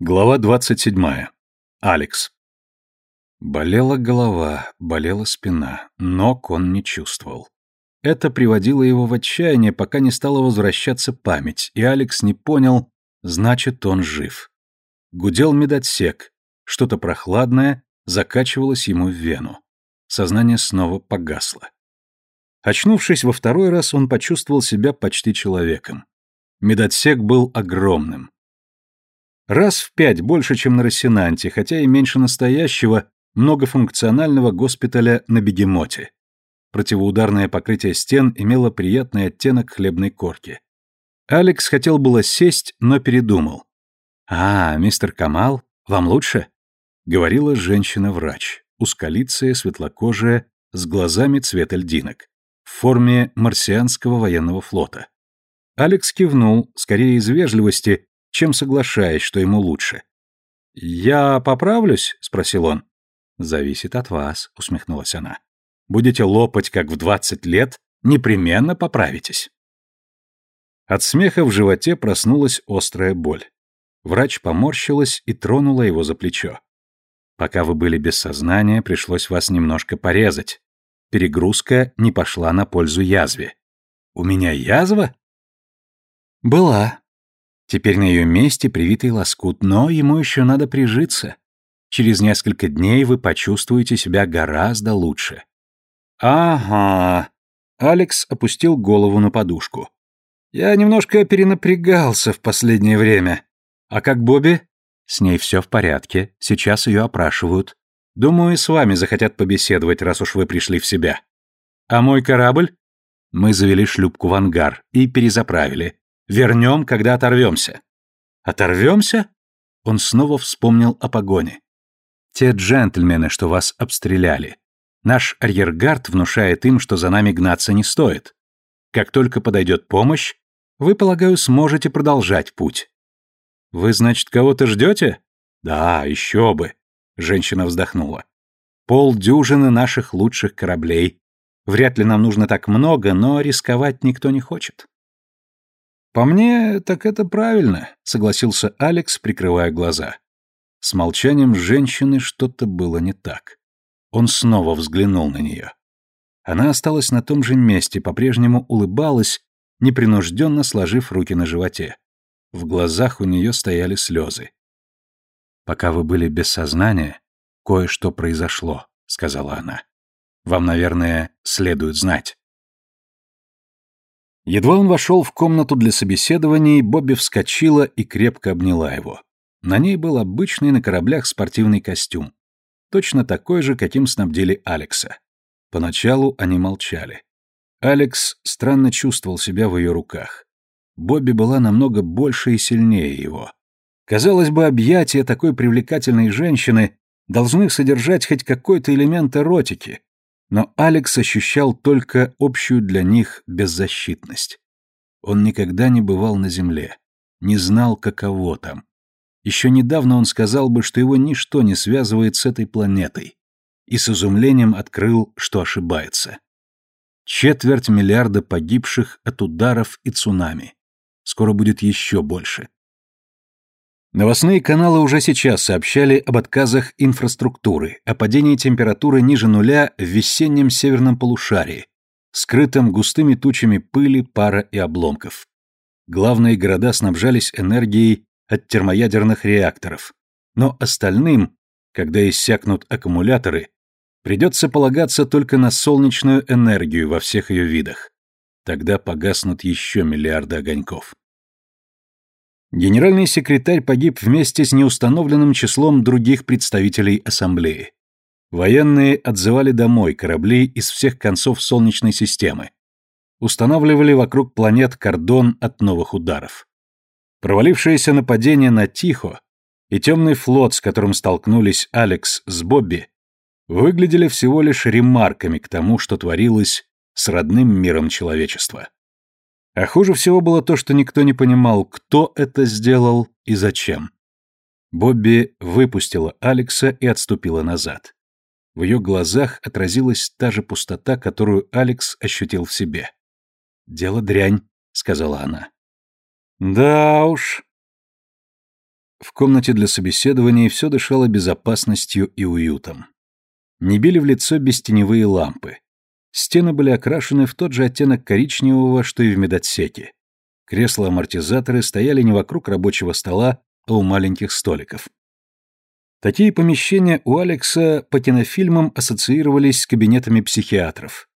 Глава 27. Алекс. Болела голова, болела спина, ног он не чувствовал. Это приводило его в отчаяние, пока не стала возвращаться память, и Алекс не понял, значит, он жив. Гудел медотсек, что-то прохладное закачивалось ему в вену. Сознание снова погасло. Очнувшись во второй раз, он почувствовал себя почти человеком. Медотсек был огромным. Раз в пять больше, чем на Рассенанте, хотя и меньше настоящего, многофункционального госпиталя на Бегемоте. Противоударное покрытие стен имело приятный оттенок хлебной корки. Алекс хотел было сесть, но передумал. «А, мистер Камал, вам лучше?» — говорила женщина-врач, узколицая, светлокожая, с глазами цвета льдинок, в форме марсианского военного флота. Алекс кивнул, скорее из вежливости, чем соглашаясь, что ему лучше. «Я поправлюсь?» — спросил он. «Зависит от вас», — усмехнулась она. «Будете лопать, как в двадцать лет, непременно поправитесь». От смеха в животе проснулась острая боль. Врач поморщилась и тронула его за плечо. «Пока вы были без сознания, пришлось вас немножко порезать. Перегрузка не пошла на пользу язве». «У меня язва?» «Была», Теперь на ее месте привитый лоскут, но ему еще надо прижиться. Через несколько дней вы почувствуете себя гораздо лучше. Ага. Алекс опустил голову на подушку. Я немножко перенапрягался в последнее время. А как Бобби? С ней все в порядке. Сейчас ее опрашивают. Думаю, с вами захотят побеседовать, раз уж вы пришли в себя. А мой корабль? Мы завели шлюпку в ангар и перезаправили. Вернем, когда оторвемся. Оторвемся? Он снова вспомнил о погоне. Те джентльмены, что вас обстреляли. Наш арьергард внушает им, что за нами гнаться не стоит. Как только подойдет помощь, вы, полагаю, сможете продолжать путь. Вы, значит, кого-то ждете? Да, еще бы. Женщина вздохнула. Полдюжины наших лучших кораблей. Вряд ли нам нужно так много, но рисковать никто не хочет. «По мне, так это правильно», — согласился Алекс, прикрывая глаза. С молчанием женщины что-то было не так. Он снова взглянул на нее. Она осталась на том же месте, по-прежнему улыбалась, непринужденно сложив руки на животе. В глазах у нее стояли слезы. «Пока вы были без сознания, кое-что произошло», — сказала она. «Вам, наверное, следует знать». Едва он вошел в комнату для собеседований, Бобби вскочила и крепко обняла его. На ней был обычный на кораблях спортивный костюм. Точно такой же, каким снабдили Алекса. Поначалу они молчали. Алекс странно чувствовал себя в ее руках. Бобби была намного больше и сильнее его. Казалось бы, объятия такой привлекательной женщины должны содержать хоть какой-то элемент эротики, но Алекс ощущал только общую для них беззащитность. Он никогда не бывал на Земле, не знал, каково там. Еще недавно он сказал бы, что его ничто не связывает с этой планетой, и с изумлением открыл, что ошибается. Четверть миллиарда погибших от ударов и цунами. Скоро будет еще больше. Новостные каналы уже сейчас сообщали об отказах инфраструктуры, о падении температуры ниже нуля в весеннем северном полушарии, скрытом густыми тучами пыли, пара и обломков. Главные города снабжались энергией от термоядерных реакторов, но остальным, когда иссякнут аккумуляторы, придется полагаться только на солнечную энергию во всех ее видах. Тогда погаснут еще миллиарды огоньков. Генеральный секретарь погиб вместе с неустановленным числом других представителей ассамблеи. Военные отзывали домой корабли из всех концов Солнечной системы. Устанавливали вокруг планет кордон от новых ударов. Провалившееся нападение на Тихо и темный флот, с которым столкнулись Алекс с Бобби, выглядели всего лишь ремарками к тому, что творилось с родным миром человечества. А хуже всего было то, что никто не понимал, кто это сделал и зачем. Бобби выпустила Алекса и отступила назад. В ее глазах отразилась та же пустота, которую Алекс ощутил в себе. «Дело дрянь», — сказала она. «Да уж», В комнате для собеседований все дышало безопасностью и уютом. Не били в лицо бестеневые лампы. Стены были окрашены в тот же оттенок коричневого, что и в медотсеке. Кресла-амортизаторы стояли не вокруг рабочего стола, а у маленьких столиков. Такие помещения у Алекса по кинофильмам ассоциировались с кабинетами психиатров.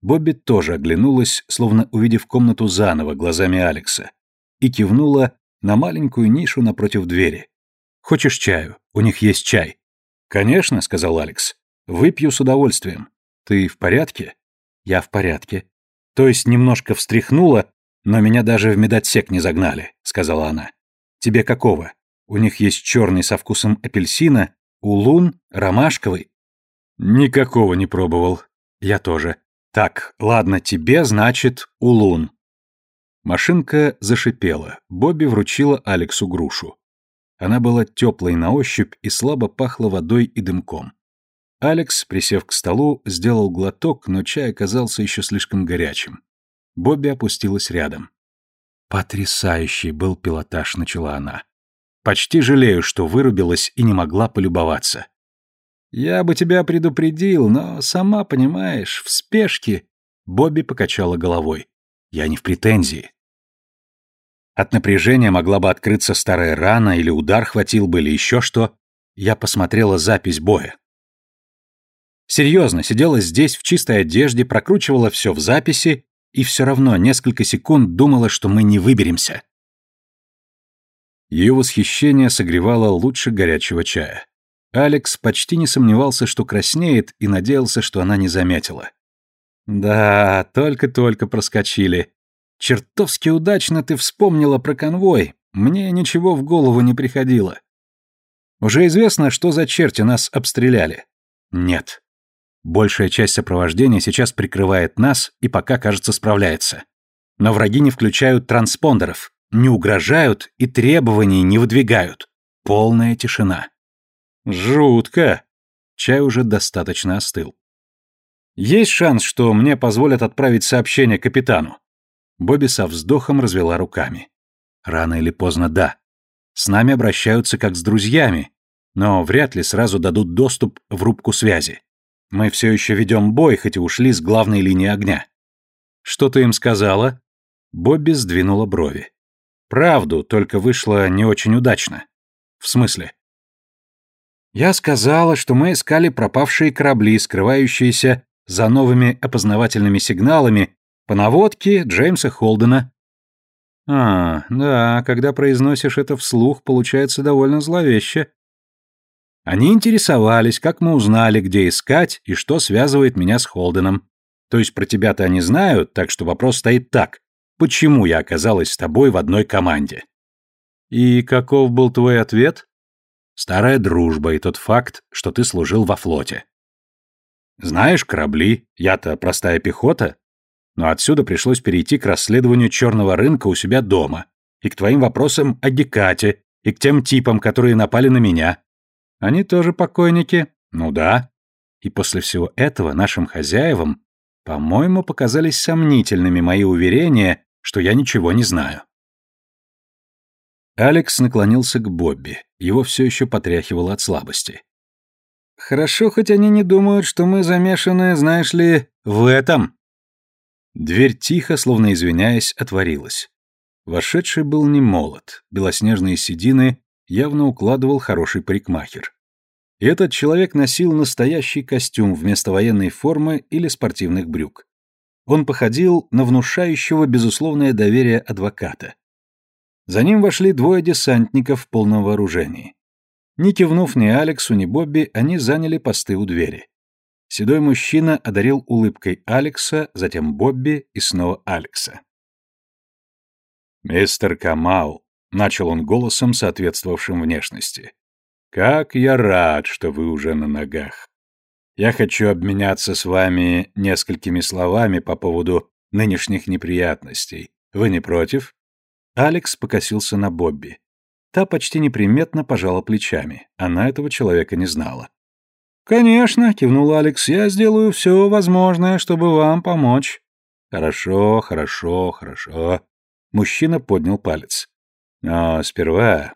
Бобби тоже оглянулась, словно увидев комнату заново глазами Алекса, и кивнула на маленькую нишу напротив двери. «Хочешь чаю? У них есть чай». «Конечно», — сказал Алекс. «Выпью с удовольствием. Ты в порядке?» «Я в порядке». «То есть немножко встряхнула, но меня даже в медотсек не загнали», — сказала она. «Тебе какого? У них есть черный со вкусом апельсина, улун, ромашковый». «Никакого не пробовал. Я тоже. Так, ладно, тебе, значит, улун». Машинка зашипела. Бобби вручила Алексу грушу. Она была теплой на ощупь и слабо пахла водой и дымком. Алекс, присев к столу, сделал глоток, но чай оказался еще слишком горячим. Бобби опустилась рядом. «Потрясающий был пилотаж», — начала она. «Почти жалею, что вырубилась и не могла полюбоваться». «Я бы тебя предупредил, но, сама понимаешь, в спешке...» Бобби покачала головой. Я не в претензии. От напряжения могла бы открыться старая рана, или удар хватил бы, или еще что. Я посмотрела запись боя. Серьезно, сидела здесь в чистой одежде, прокручивала все в записи, и все равно несколько секунд думала, что мы не выберемся. Ее восхищение согревало лучше горячего чая. Алекс почти не сомневался, что краснеет, и надеялся, что она не заметила. Да, только-только проскочили. Чертовски удачно ты вспомнила про конвой. Мне ничего в голову не приходило. Уже известно, что за черти нас обстреляли. Нет. Большая часть сопровождения сейчас прикрывает нас и пока, кажется, справляется. Но враги не включают транспондеров, не угрожают и требований не выдвигают. Полная тишина. Жутко. Чай уже достаточно остыл. Есть шанс, что мне позволят отправить сообщение капитану?» Бобби со вздохом развела руками. «Рано или поздно да. С нами обращаются как с друзьями, но вряд ли сразу дадут доступ в рубку связи. Мы все еще ведем бой, хоть и ушли с главной линии огня». «Что ты им сказала?» Бобби сдвинула брови. «Правду, только вышло не очень удачно». «В смысле?» «Я сказала, что мы искали пропавшие корабли, скрывающиеся за новыми опознавательными сигналами по наводке Джеймса Холдена. А, да, когда произносишь это вслух, получается довольно зловеще. Они интересовались, как мы узнали, где искать и что связывает меня с Холденом. То есть про тебя-то они знают, так что вопрос стоит так. Почему я оказалась с тобой в одной команде? И каков был твой ответ? Старая дружба и тот факт, что ты служил во флоте. Знаешь, корабли, я-то простая пехота. Но отсюда пришлось перейти к расследованию черного рынка у себя дома, и к твоим вопросам о Гекате, и к тем типам, которые напали на меня. Они тоже покойники? Ну да. И после всего этого нашим хозяевам, по-моему, показались сомнительными мои уверения, что я ничего не знаю. Алекс наклонился к Бобби. Его все еще потряхивало от слабости. Хорошо, хоть они не думают, что мы замешаны, знаешь ли, в этом. Дверь тихо, словно извиняясь, отворилась. Вошедший был не молод, белоснежные седины явно укладывал хороший парикмахер. Этот человек носил настоящий костюм вместо военной формы или спортивных брюк. Он походил на внушающего безусловное доверие адвоката. За ним вошли двое десантников в полном вооружении. Ни кивнув ни Алексу, ни Бобби, они заняли посты у двери. Седой мужчина одарил улыбкой Алекса, затем Бобби и снова Алекса. «Мистер Камау», — начал он голосом, соответствовавшим внешности, — «как я рад, что вы уже на ногах. Я хочу обменяться с вами несколькими словами по поводу нынешних неприятностей. Вы не против?» Алекс покосился на Бобби. Та почти неприметно пожала плечами. Она этого человека не знала. «Конечно», — кивнул Алекс, — «я сделаю все возможное, чтобы вам помочь». «Хорошо, хорошо, хорошо». Мужчина поднял палец. «Но сперва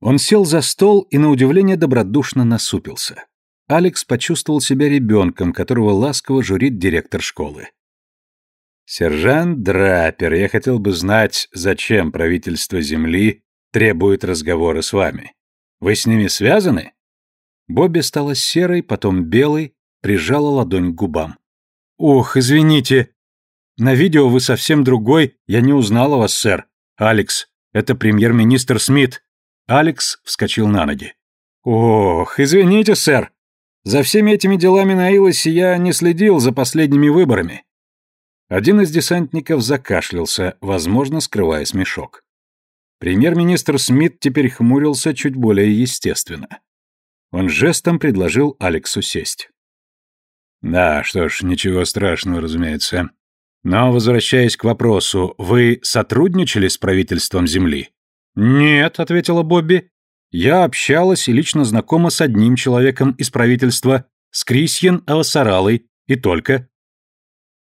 Он сел за стол и, на удивление, добродушно насупился. Алекс почувствовал себя ребенком, которого ласково журит директор школы. «Сержант Драпер, я хотел бы знать, зачем правительство Земли требует разговора с вами. Вы с ними связаны?» Бобби стала серой, потом белой, прижала ладонь к губам. «Ох, извините. На видео вы совсем другой, я не узнала вас, сэр. Алекс, это премьер-министр Смит». Алекс вскочил на ноги. «Ох, извините, сэр. За всеми этими делами на Илосе я не следил за последними выборами. Один из десантников закашлялся, возможно, скрывая смешок. Премьер-министр Смит теперь хмурился чуть более естественно. Он жестом предложил Алексу сесть. «Да, что ж, ничего страшного, разумеется. Но, возвращаясь к вопросу, вы сотрудничали с правительством Земли?» «Нет», — ответила Бобби. «Я общалась и лично знакома с одним человеком из правительства, с Крисьен Авасаралой, и только.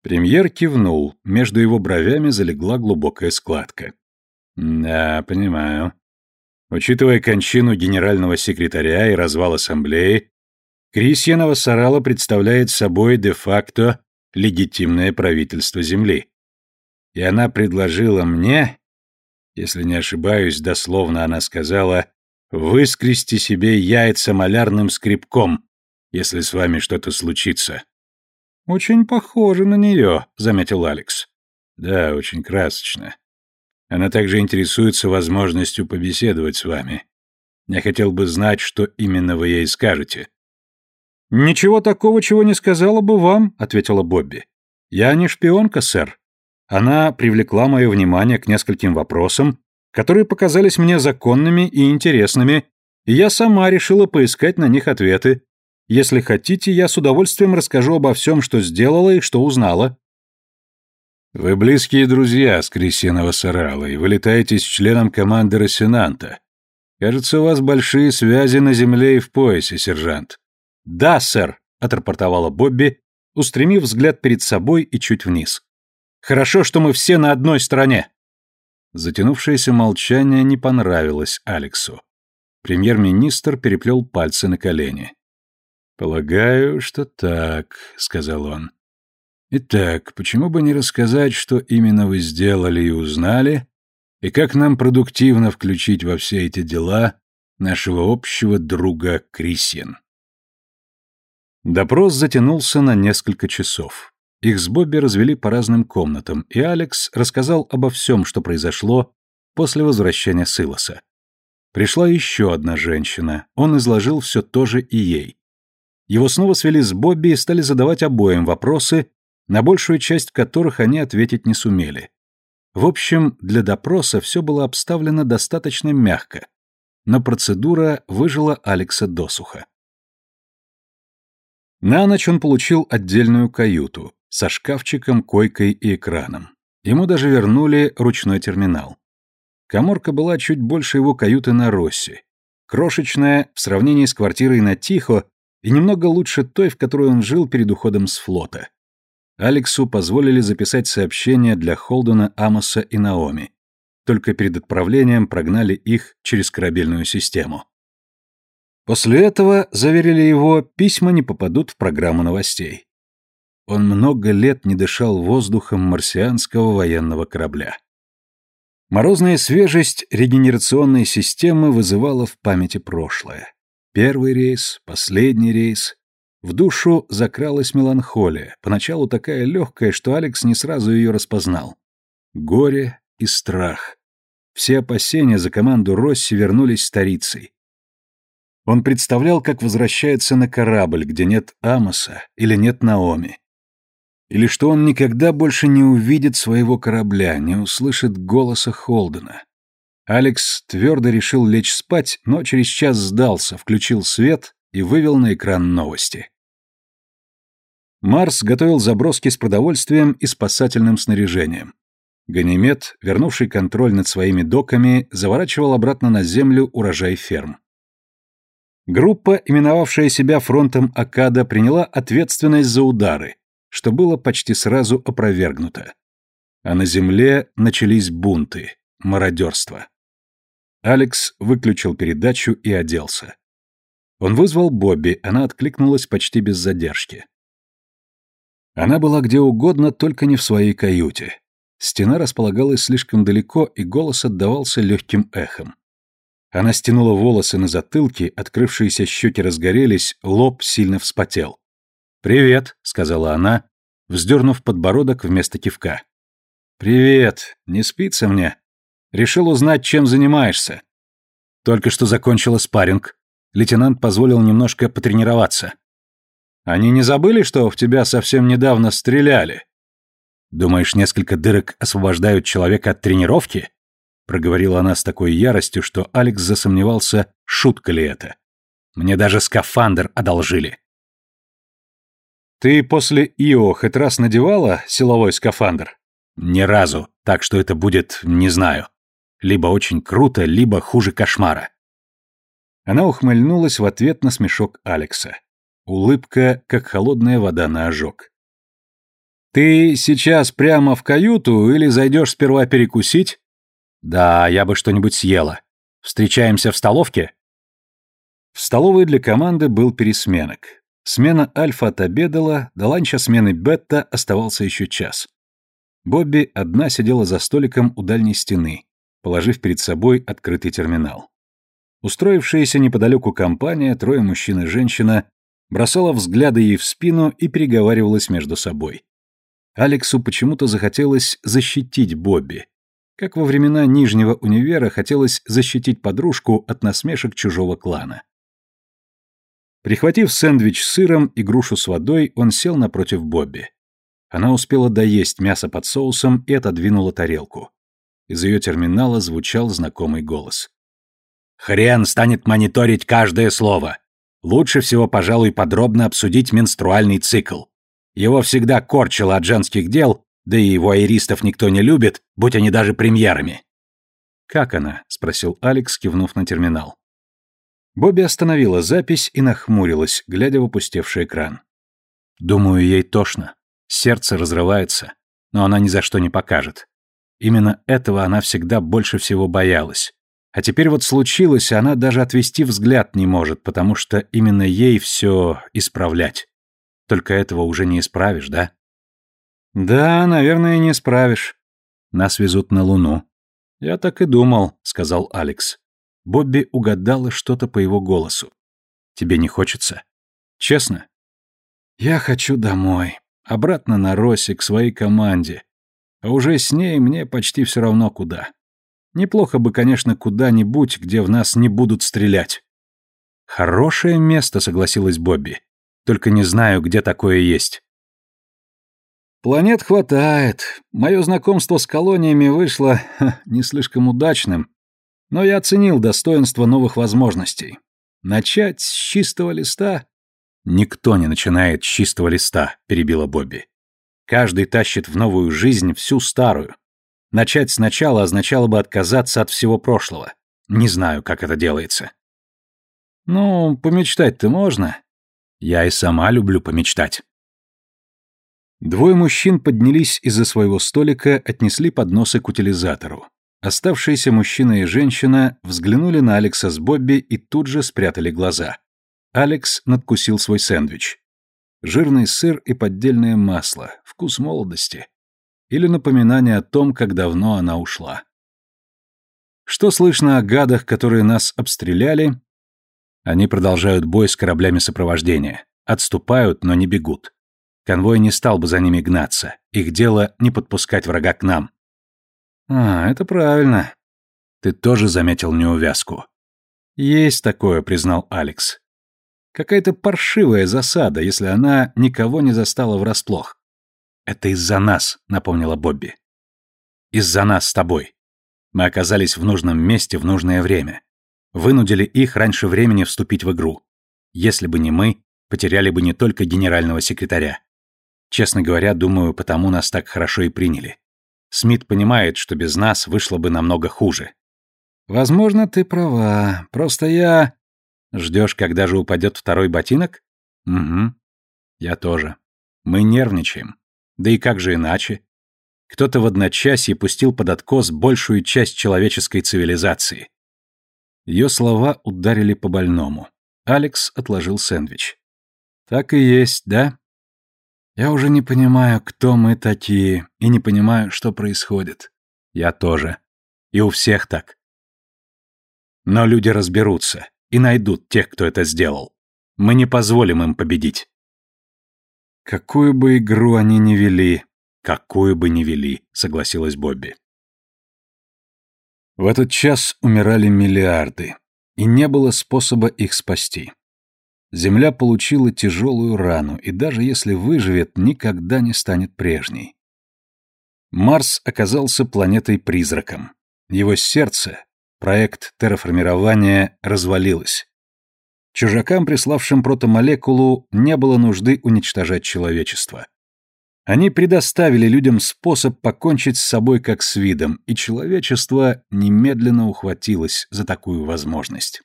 Премьер кивнул, между его бровями залегла глубокая складка. «Да, понимаю. Учитывая кончину генерального секретаря и развал ассамблеи, Крисьянова Сарала представляет собой де-факто легитимное правительство Земли. И она предложила мне, если не ошибаюсь, дословно она сказала, «Выскрести себе яйца малярным скребком, если с вами что-то случится». «Очень похоже на нее», — заметил Алекс. «Да, очень красочно. Она также интересуется возможностью побеседовать с вами. Я хотел бы знать, что именно вы ей скажете». «Ничего такого, чего не сказала бы вам», — ответила Бобби. «Я не шпионка, сэр. Она привлекла мое внимание к нескольким вопросам, которые показались мне законными и интересными, и я сама решила поискать на них ответы. Если хотите, я с удовольствием расскажу обо всем, что сделала и что узнала». «Вы близкие друзья с Крисинова Сарала и вы летаете с членом команды Росинанта. Кажется, у вас большие связи на земле и в поясе, сержант». «Да, сэр», — отрапортовала Бобби, устремив взгляд перед собой и чуть вниз. «Хорошо, что мы все на одной стороне». Затянувшееся молчание не понравилось Алексу. Премьер-министр переплел пальцы на колени. «Полагаю, что так», — сказал он. «Итак, почему бы не рассказать, что именно вы сделали и узнали, и как нам продуктивно включить во все эти дела нашего общего друга Крисьен?» Допрос затянулся на несколько часов. Их с Бобби развели по разным комнатам, и Алекс рассказал обо всем, что произошло после возвращения Силоса. Пришла еще одна женщина, он изложил все то же и ей. Его снова свели с Бобби и стали задавать обоим вопросы, на большую часть которых они ответить не сумели. В общем, для допроса все было обставлено достаточно мягко, но процедура выжила Алекса досуха. На ночь он получил отдельную каюту со шкафчиком, койкой и экраном. Ему даже вернули ручной терминал. Коморка была чуть больше его каюты на Росси. Крошечная, в сравнении с квартирой на Тихо, и немного лучше той, в которой он жил перед уходом с флота. Алексу позволили записать сообщения для Холдена, Амоса и Наоми. Только перед отправлением прогнали их через корабельную систему. После этого, заверили его, письма не попадут в программу новостей. Он много лет не дышал воздухом марсианского военного корабля. Морозная свежесть регенерационной системы вызывала в памяти прошлое. Первый рейс, последний рейс. В душу закралась меланхолия, поначалу такая легкая, что Алекс не сразу ее распознал. Горе и страх. Все опасения за команду Росси вернулись старицей. Он представлял, как возвращается на корабль, где нет Амоса или нет Наоми. Или что он никогда больше не увидит своего корабля, не услышит голоса Холдена. Алекс твердо решил лечь спать, но через час сдался, включил свет и вывел на экран новости. Марс готовил заброски с продовольствием и спасательным снаряжением. Ганимед, вернувший контроль над своими доками, заворачивал обратно на землю урожай ферм. Группа, именовавшая себя фронтом Акада, приняла ответственность за удары, что было почти сразу опровергнуто. А на земле начались бунты, мародерство. Алекс выключил передачу и оделся. Он вызвал Бобби, она откликнулась почти без задержки. Она была где угодно, только не в своей каюте. Стена располагалась слишком далеко, и голос отдавался легким эхом. Она стянула волосы на затылке, открывшиеся щеки разгорелись, лоб сильно вспотел. «Привет», — сказала она, вздернув подбородок вместо кивка. «Привет. Не спится мне? Решил узнать, чем занимаешься. Только что закончила спарринг. Лейтенант позволил немножко потренироваться. Они не забыли, что в тебя совсем недавно стреляли? Думаешь, несколько дырок освобождают человека от тренировки? Проговорила она с такой яростью, что Алекс засомневался, шутка ли это. Мне даже скафандр одолжили. Ты после ИО хоть раз надевала силовой скафандр? Ни разу, так что это будет, не знаю. Либо очень круто, либо хуже кошмара. Она ухмыльнулась в ответ на смешок Алекса. Улыбка, как холодная вода на ожог. «Ты сейчас прямо в каюту или зайдешь сперва перекусить?» «Да, я бы что-нибудь съела. Встречаемся в столовке?» В столовой для команды был пересменок. Смена Альфа отобедала, до ланча смены Бетта оставался еще час. Бобби одна сидела за столиком у дальней стены, положив перед собой открытый терминал. Устроившаяся неподалеку компания, трое мужчин и женщина, бросала взгляды ей в спину и переговаривалась между собой. Алексу почему-то захотелось защитить Бобби, как во времена Нижнего универа хотелось защитить подружку от насмешек чужого клана. Прихватив сэндвич с сыром и грушу с водой, он сел напротив Бобби. Она успела доесть мясо под соусом и отодвинула тарелку. Из ее терминала звучал знакомый голос. «Хрен станет мониторить каждое слово. Лучше всего, пожалуй, подробно обсудить менструальный цикл. Его всегда корчило от женских дел, да и его айристов никто не любит, будь они даже премьерами». «Как она?» — спросил Алекс, кивнув на терминал. Бобби остановила запись и нахмурилась, глядя в опустевший экран. «Думаю, ей тошно. Сердце разрывается, но она ни за что не покажет. Именно этого она всегда больше всего боялась. А теперь вот случилось, она даже отвести взгляд не может, потому что именно ей все исправлять. Только этого уже не исправишь, да? Да, наверное, не исправишь. Нас везут на Луну. Я так и думал, сказал Алекс. Бобби угадала что-то по его голосу. «Тебе не хочется?» «Честно?» «Я хочу домой. Обратно на Росе, к своей команде. А уже с ней мне почти все равно куда. Неплохо бы, конечно, куда-нибудь, где в нас не будут стрелять». «Хорошее место», — согласилась Бобби. «Только не знаю, где такое есть». «Планет хватает. Мое знакомство с колониями вышло ха, не слишком удачным, но я оценил достоинство новых возможностей. Начать с чистого листа? Никто не начинает с чистого листа, перебила Бобби. Каждый тащит в новую жизнь всю старую. Начать сначала означало бы отказаться от всего прошлого. Не знаю, как это делается. Ну, помечтать-то можно. Я и сама люблю помечтать. Двое мужчин поднялись из-за своего столика, отнесли подносы к утилизатору. Оставшиеся мужчина и женщина взглянули на Алекса с Бобби и тут же спрятали глаза. Алекс надкусил свой сэндвич. Жирный сыр и поддельное масло, вкус молодости. Или напоминание о том, как давно она ушла. Что слышно о гадах, которые нас обстреляли? Они продолжают бой с кораблями сопровождения. Отступают, но не бегут. Конвой не стал бы за ними гнаться. Их дело не подпускать врага к нам. А, это правильно. Ты тоже заметил неувязку. Есть такое, признал Алекс. Какая-то паршивая засада, если она никого не застала врасплох. Это из-за нас, напомнила Бобби. Из-за нас с тобой. Мы оказались в нужном месте в нужное время. Вынудили их раньше времени вступить в игру. Если бы не мы, потеряли бы не только генерального секретаря. Честно говоря, думаю, потому нас так хорошо и приняли. Смит понимает, что без нас вышло бы намного хуже. Возможно, ты права. Просто я... Ждешь, когда же упадет второй ботинок? Угу. Я тоже. Мы нервничаем. Да и как же иначе? Кто-то в одночасье пустил под откос большую часть человеческой цивилизации. Ее слова ударили по больному. Алекс отложил сэндвич. «Так и есть, да? Я уже не понимаю, кто мы такие, и не понимаю, что происходит. Я тоже. И у всех так. Но люди разберутся и найдут тех, кто это сделал. Мы не позволим им победить. Какую бы игру они ни вели, какую бы ни вели, согласилась Бобби. В этот час умирали миллиарды, и не было способа их спасти. Земля получила тяжелую рану, и даже если выживет, никогда не станет прежней. Марс оказался планетой-призраком. Его сердце, проект терраформирования, развалилось. Чужакам, приславшим протомолекулу, не было нужды уничтожать человечество. Они предоставили людям способ покончить с собой как с видом, и человечество немедленно ухватилось за такую возможность.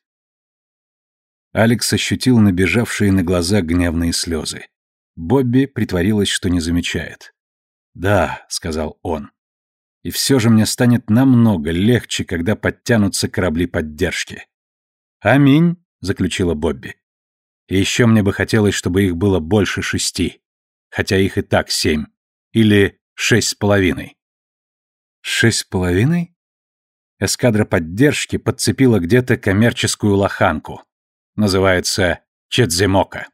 Алекс ощутил набежавшие на глаза гневные слезы. Бобби притворилась, что не замечает. «Да», — сказал он. «И все же мне станет намного легче, когда подтянутся корабли поддержки». «Аминь», заключила Бобби. И еще мне бы хотелось, чтобы их было больше шести, хотя их и так семь, или шесть с половиной. Шесть с половиной? Эскадра поддержки подцепила где-то коммерческую лоханку. Называется Четземока.